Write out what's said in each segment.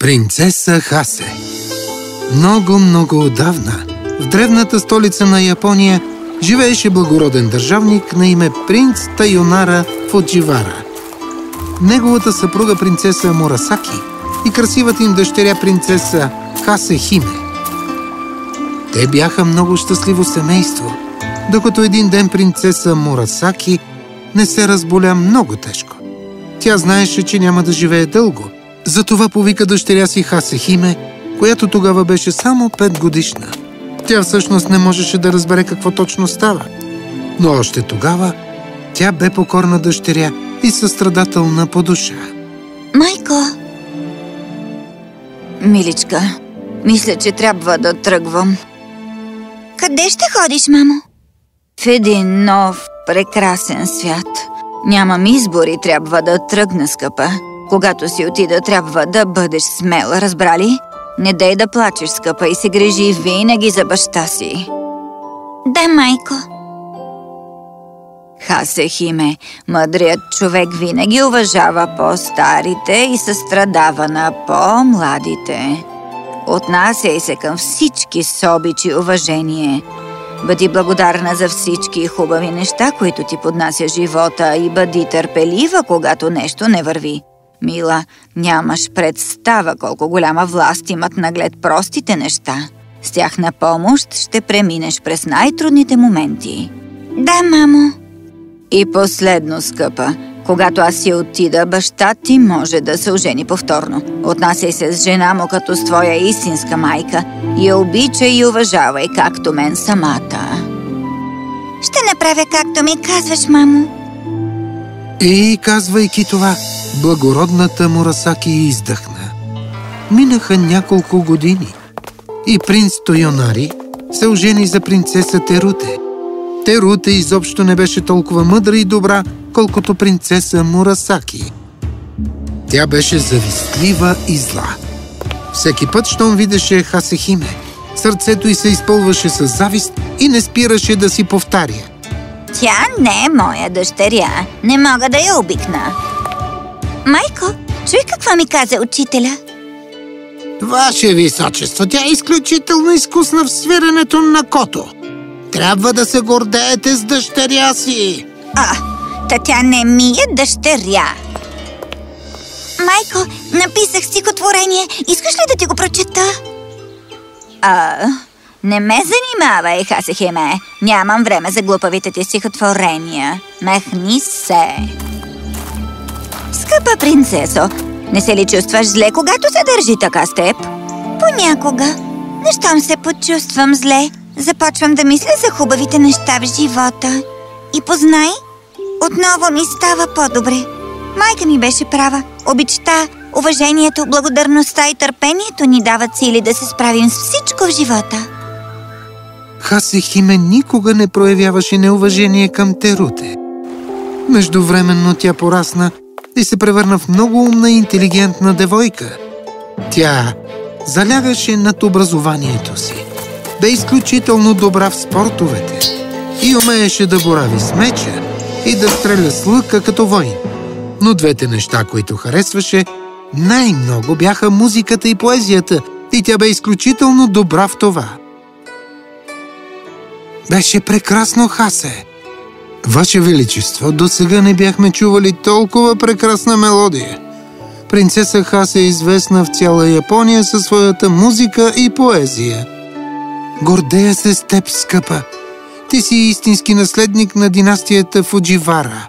Принцеса Хасе Много, много отдавна в древната столица на Япония живееше благороден държавник на име принц Тайонара Фудживара. Неговата съпруга принцеса Мурасаки и красивата им дъщеря принцеса Хасе Химе. Те бяха много щастливо семейство, докато един ден принцеса Мурасаки не се разболя много тежко. Тя знаеше, че няма да живее дълго – затова повика дъщеря си Хасехиме, която тогава беше само 5 годишна. Тя всъщност не можеше да разбере какво точно става. Но още тогава тя бе покорна дъщеря и състрадателна по душа. Майко! Миличка, мисля, че трябва да тръгвам. Къде ще ходиш, мамо? В един нов, прекрасен свят. Нямам избор и трябва да тръгна, скъпа. Когато си отида, трябва да бъдеш смела, разбрали? Не дай да плачеш, скъпа, и се грижи винаги за баща си. Да, майко. Хасе Химе, мъдрият човек винаги уважава по-старите и състрадава на по-младите. Отнасяй се към всички с обич и уважение. Бъди благодарна за всички хубави неща, които ти поднася живота и бъди търпелива, когато нещо не върви. Мила, нямаш представа колко голяма власт имат наглед простите неща. С тях на помощ ще преминеш през най-трудните моменти. Да, мамо. И последно, скъпа, когато аз си отида, баща ти може да се ожени повторно. Отнасяй се с жена му като с твоя истинска майка и я обичай и уважавай, както мен самата. Ще направя както ми казваш, мамо. И казвайки това, благородната Мурасаки издъхна. Минаха няколко години и принц Тойонари се ожени за принцеса Теруте. Теруте изобщо не беше толкова мъдра и добра, колкото принцеса Мурасаки. Тя беше завистлива и зла. Всеки път, щом видеше Хасехиме, сърцето й се изпълваше с завист и не спираше да си повтаря. Тя не е моя дъщеря. Не мога да я обикна. Майко, чуй какво ми каза учителя. Ваше височество, тя е изключително изкусна в свиренето на кото. Трябва да се гордеете с дъщеря си. А, та тя не ми е дъщеря. Майко, написах стихотворение. Искаш ли да ти го прочета? А, не ме занимавай, Хасехиме. Нямам време за глупавите ти стихотворения. Махни се. Скъпа принцесо, не се ли чувстваш зле, когато се държи така с теб? Понякога. Но щом се почувствам зле, започвам да мисля за хубавите неща в живота. И познай, отново ми става по-добре. Майка ми беше права. Обичта, уважението, благодарността и търпението ни дават сили да се справим с всичко в живота. Хасехиме никога не проявяваше неуважение към Теруте. Междувременно тя порасна и се превърна в много умна и интелигентна девойка. Тя залягаше над образованието си. Бе изключително добра в спортовете и умееше да борави с меча и да стреля с лъка като войн. Но двете неща, които харесваше, най-много бяха музиката и поезията и тя бе изключително добра в това. Беше прекрасно, Хасе! Ваше Величество, до сега не бяхме чували толкова прекрасна мелодия. Принцеса Хас е известна в цяла Япония със своята музика и поезия. Гордея се с теб, скъпа. Ти си истински наследник на династията Фудживара.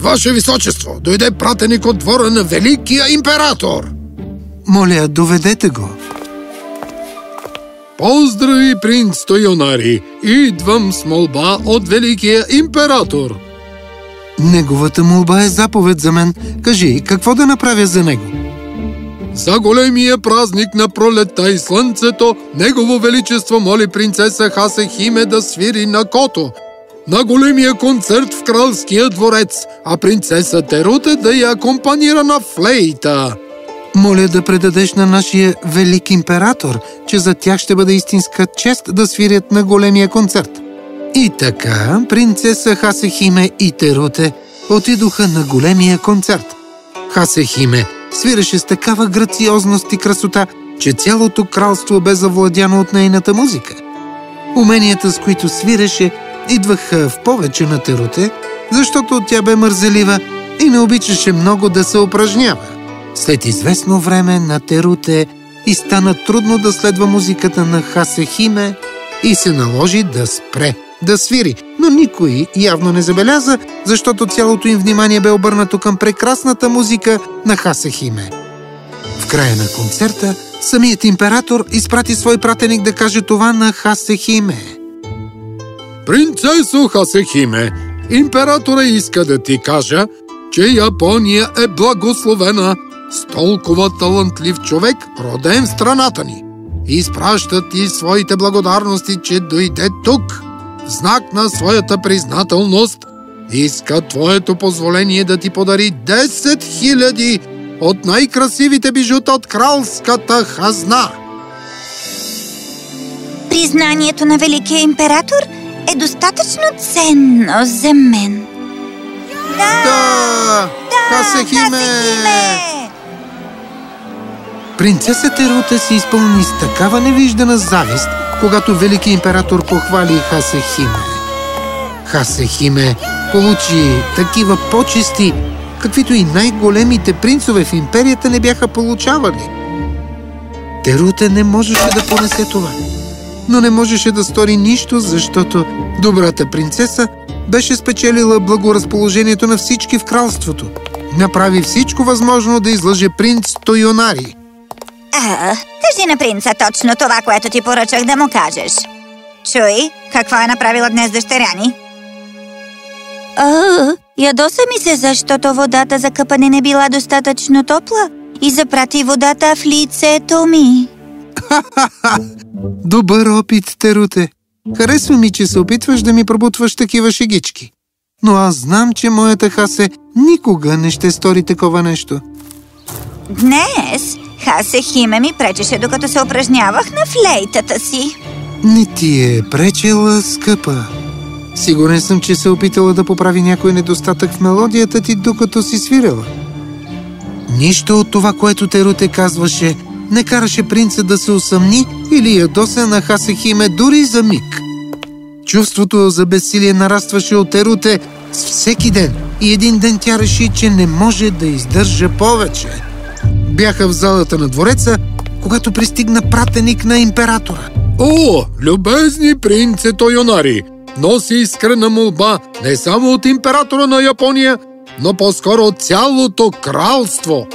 Ваше Височество, дойде пратеник от двора на Великия император. Моля, доведете го. Поздрави, принц Тойонари! Идвам с молба от Великия император! Неговата молба е заповед за мен. Кажи, какво да направя за него? За големия празник на пролетта и слънцето, Негово Величество моли принцеса Хасехиме да свири на кото. На големия концерт в кралския дворец, а принцеса Теруте да я акомпанира на флейта. Моля да предадеш на нашия велик император, че за тях ще бъде истинска чест да свирят на големия концерт. И така, принцеса Хасехиме и Теруте отидоха на големия концерт. Хасехиме свиреше с такава грациозност и красота, че цялото кралство бе завладяно от нейната музика. Уменията, с които свиреше, идваха в повече на Теруте, защото тя бе мързелива и не обичаше много да се упражнява. След известно време на Теруте и стана трудно да следва музиката на Хасехиме и се наложи да спре да свири, но никой явно не забеляза, защото цялото им внимание бе обърнато към прекрасната музика на Хасехиме. В края на концерта самият император изпрати свой пратеник да каже това на Хасехиме. Принцесо Хасехиме, императора иска да ти кажа, че Япония е благословена с толкова талантлив човек, роден в страната ни. Изпращат ти своите благодарности, че дойде тук. В знак на своята признателност иска твоето позволение да ти подари 10 000 от най-красивите бижута от кралската хазна. Признанието на Великия император е достатъчно ценно за мен. Да! Да! Хасехиме! Принцеса Терута се изпълни с такава невиждана завист, когато велики император похвали Хасехиме. Хасехиме получи такива почести, каквито и най-големите принцове в империята не бяха получавали. Терута не можеше да понесе това, но не можеше да стори нищо, защото добрата принцеса беше спечелила благоразположението на всички в кралството. Направи всичко възможно да излъже принц Тойонари. А, кажи на принца точно това, което ти поръчах да му кажеш. Чуй, какво е направила днес дъщеря ни? А, ядоса ми се, защото водата за къпане не била достатъчно топла и запрати водата в лицето ми. Добър опит, Теруте. Харесва ми, че се опитваш да ми пробутваш такива шегички. Но аз знам, че моята Хасе никога не ще стори такова нещо. Днес Хасе Химе ми пречеше, докато се упражнявах на флейтата си. Не ти е пречела, скъпа. Сигурен съм, че се опитала да поправи някой недостатък в мелодията ти, докато си свирила. Нищо от това, което Теруте казваше, не караше принца да се усъмни или ядоса на Хасехиме дори за миг. Чувството за безсилие нарастваше от Теруте с всеки ден и един ден тя реши, че не може да издържа повече. Бяха в залата на двореца, когато пристигна пратеник на императора. О, любезни принце Тойонари! Носи искрена молба не само от императора на Япония, но по-скоро от цялото кралство.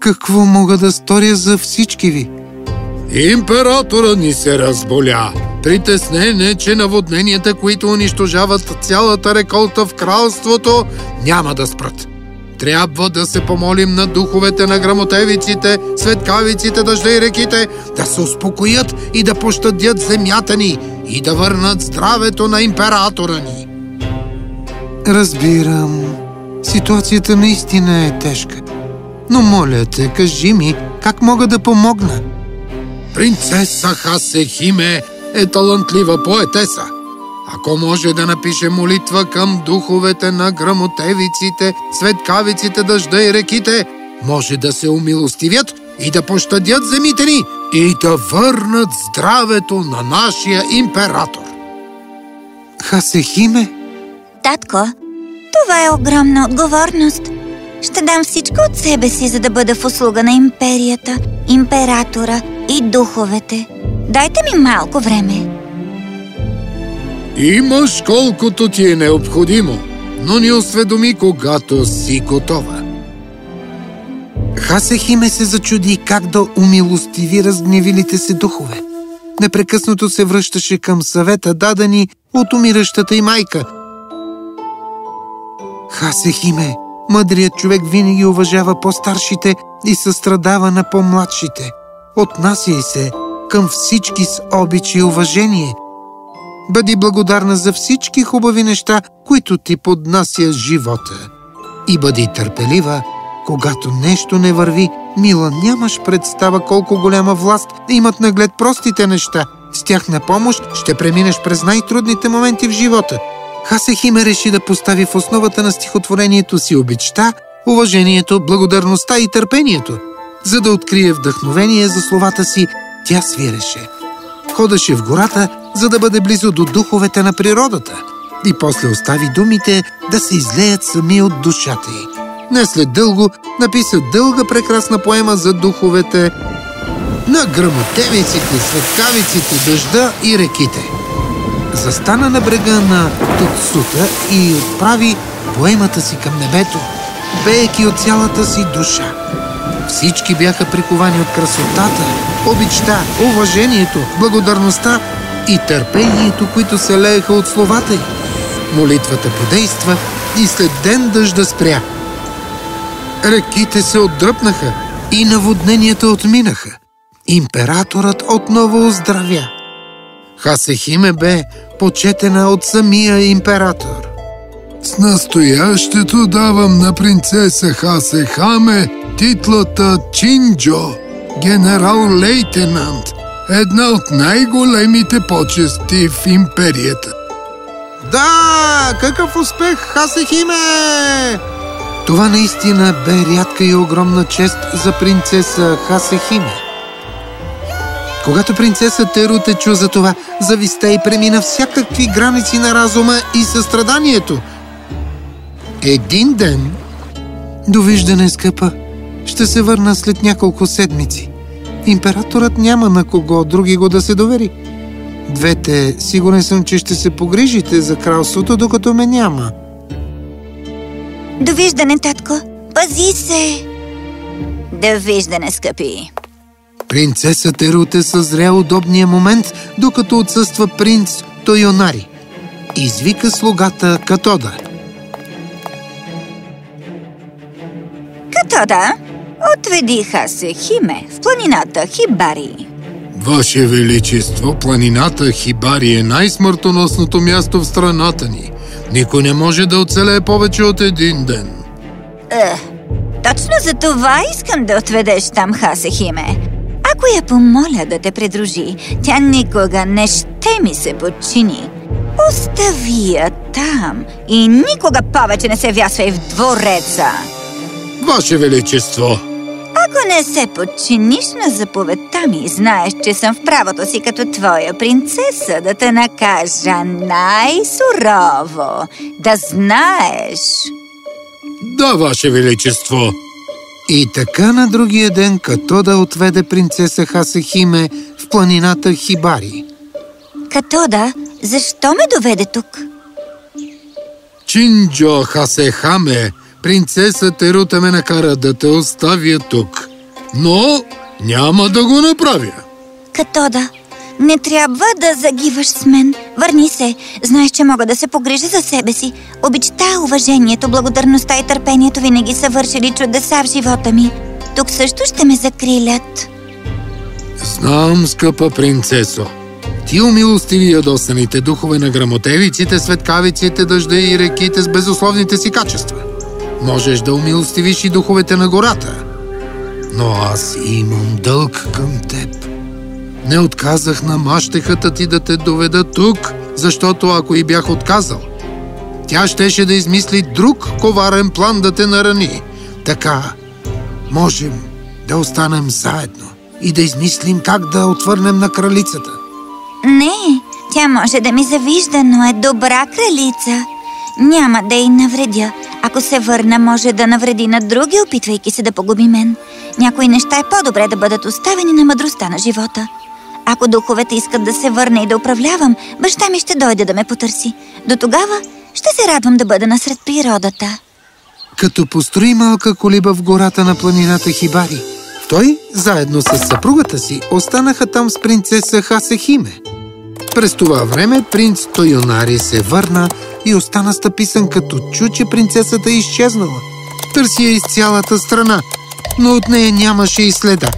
Какво мога да сторя за всички ви? Императора ни се разболя. Притеснен е, че наводненията, които унищожават цялата реколта в кралството, няма да спрат. Трябва да се помолим на духовете на грамотевиците, светкавиците, дъжда и реките, да се успокоят и да пощадят земята ни и да върнат здравето на императора ни. Разбирам. Ситуацията наистина е тежка. Но моля те, кажи ми, как мога да помогна? Принцеса Хасехиме е талантлива поетеса. Ако може да напише молитва към духовете на грамотевиците, светкавиците, дъжда и реките, може да се умилостивят и да пощадят земите ни и да върнат здравето на нашия император. Хасехиме? Татко, това е огромна отговорност. Ще дам всичко от себе си, за да бъда в услуга на империята, императора и духовете. Дайте ми малко време. Имаш колкото ти е необходимо, но ни осведоми, когато си готова. Хасехиме се зачуди как да умилостиви разгневилите се духове. Непрекъснато се връщаше към съвета, дадени от умиращата и майка. Хасехиме, мъдрият човек винаги уважава по-старшите и състрадава на по-младшите. Отнасяй се към всички с обич и уважение. Бъди благодарна за всички хубави неща, които ти поднася живота. И бъди търпелива, когато нещо не върви. Мила, нямаш представа колко голяма власт имат наглед простите неща. С тях на помощ ще преминеш през най-трудните моменти в живота. Хасехиме реши да постави в основата на стихотворението си обичта уважението, благодарността и търпението. За да открие вдъхновение за словата си, тя свиреше. Ходеше в гората, за да бъде близо до духовете на природата и после остави думите да се излеят сами от душата й. Не след дълго написа дълга прекрасна поема за духовете на грамотевиците, светкавиците, дъжда и реките. Застана на брега на Тутсута и отправи поемата си към небето, пеейки от цялата си душа. Всички бяха приковани от красотата, обичта, уважението, благодарността и търпението, които се лееха от словата й. Молитвата подейства и след ден дъжда спря. Реките се отдръпнаха и наводненията отминаха. Императорът отново оздравя. Хасехиме бе почетена от самия император. С настоящето давам на принцеса Хасехаме титлата Чинджо, генерал-лейтенант, една от най-големите почести в империята. Да, какъв успех, Хасехиме! Това наистина бе рядка и огромна чест за принцеса Хасехиме. Когато принцеса Теруте чу за това, зависта и премина всякакви граници на разума и състраданието. Един ден... Довиждане, скъпа. Ще се върна след няколко седмици. Императорът няма на кого други го да се довери. Двете, сигурен съм, че ще се погрижите за кралството, докато ме няма. Довиждане, татко. Пази се! Довиждане, скъпи. Принцеса Теруте съзря удобния момент, докато отсъства принц Тойонари. Извика слугата Катода. Катода, отведи Хасе Химе в планината Хибари. Ваше Величество, планината Хибари е най-смъртоносното място в страната ни. Никой не може да оцелее повече от един ден. Ех, точно за това искам да отведеш там Хасе Химе. Ако я помоля да те придружи, тя никога не ще ми се подчини. Остави я там и никога повече не се вясвай в двореца. Ваше Величество, Ако не се подчиниш на заповедта ми, знаеш, че съм в правото си като твоя принцеса да те накажа най-сурово. Да знаеш. да, Ваше Величество. И така на другия ден Катода отведе принцеса Хасехиме в планината Хибари. Катода, защо ме доведе тук? Чинджо Хасехаме, принцеса Терута ме накара да те оставя тук. Но няма да го направя. Катода, не трябва да загиваш с мен. Върни се. Знаеш, че мога да се погрижа за себе си. Обичта, уважението, благодарността и търпението винаги са вършили чудеса в живота ми. Тук също ще ме закрилят. Знам, скъпа принцесо. Ти умилостиви ядосаните духове на грамотевиците, светкавиците, дъжда и реките с безусловните си качества. Можеш да умилостивиш и духовете на гората. Но аз имам дълг към теб. Не отказах на мащехата ти да те доведа тук, защото ако и бях отказал, тя щеше да измисли друг коварен план да те нарани. Така можем да останем заедно и да измислим как да отвърнем на кралицата. Не, тя може да ми завижда, но е добра кралица. Няма да й навредя. Ако се върна, може да навреди на други, опитвайки се да погуби мен. Някои неща е по-добре да бъдат оставени на мъдростта на живота. Ако духовете искат да се върне и да управлявам, баща ми ще дойде да ме потърси. До тогава ще се радвам да бъда насред природата. Като построи малка колиба в гората на планината Хибари, той, заедно с съпругата си, останаха там с принцеса Хасехиме. През това време принц Тойонари се върна и остана стъписан, като чу, че принцесата е изчезнала. Търси я из цялата страна, но от нея нямаше и следа.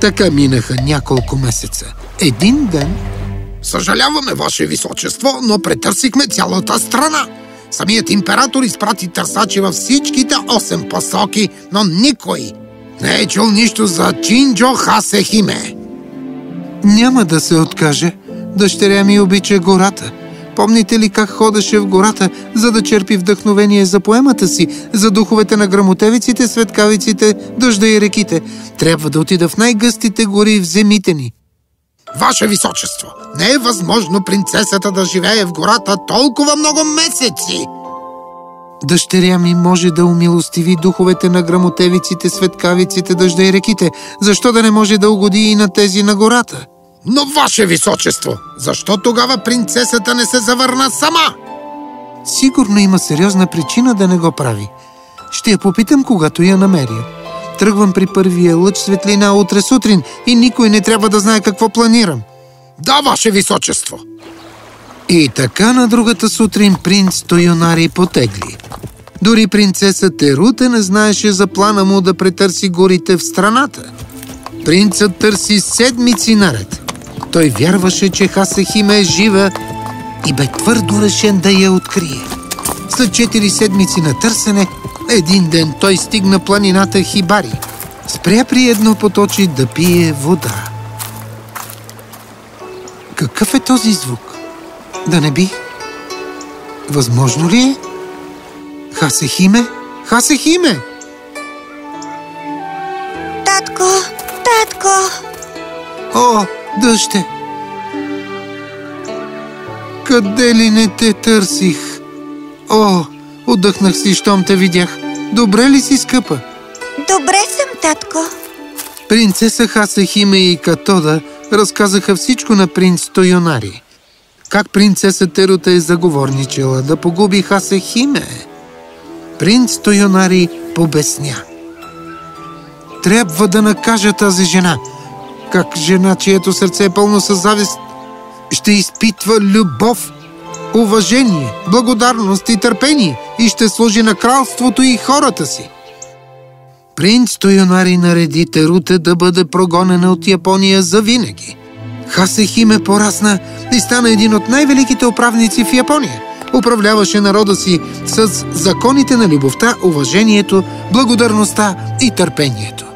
Така минаха няколко месеца. Един ден Съжаляваме, Ваше Височество, но претърсихме цялата страна. Самият император изпрати търсачи във всичките 8 посоки, но никой не е чул нищо за Чинджо Хасехиме. няма да се откаже. Дъщеря ми обича гората. Помните ли как ходеше в гората, за да черпи вдъхновение за поемата си, за духовете на грамотевиците, светкавиците, дъжда и реките? Трябва да отида в най-гъстите гори в земите ни. Ваше височество, не е възможно принцесата да живее в гората толкова много месеци. Дъщеря ми може да умилостиви духовете на грамотевиците, светкавиците, дъжда и реките. Защо да не може да угоди и на тези на гората? Но, Ваше Височество, защо тогава принцесата не се завърна сама? Сигурно има сериозна причина да не го прави. Ще я попитам, когато я намеря. Тръгвам при първия лъч светлина утре сутрин и никой не трябва да знае какво планирам. Да, Ваше Височество! И така на другата сутрин принц Тойонари потегли. Дори принцеса Терута не знаеше за плана му да претърси горите в страната. Принцът търси седмици наред. Той вярваше, че Хасехиме е жива и бе твърдо решен да я открие. След четири седмици на търсене, един ден той стигна планината Хибари. Спря при едно поточи да пие вода. Какъв е този звук? Да не би? Възможно ли е? Хасехиме? Хасехиме! Татко, татко! О, дъще! Къде ли не те търсих? О, отдъхнах си, щом те видях. Добре ли си, скъпа? Добре съм, татко. Принцеса Хасехиме и Катода разказаха всичко на принц Тойонари. Как принцеса Терута е заговорничала да погуби Хасехиме. Принц Тойонари побесня. Трябва да накажа тази жена. Как жена, чието сърце е пълно със завист, ще изпитва любов, уважение, благодарност и търпение и ще служи на кралството и хората си. Принц Тойонари нареди Терута да бъде прогонена от Япония за винаги. Хасехиме порасна и стана един от най-великите управници в Япония. Управляваше народа си с законите на любовта, уважението, благодарността и търпението.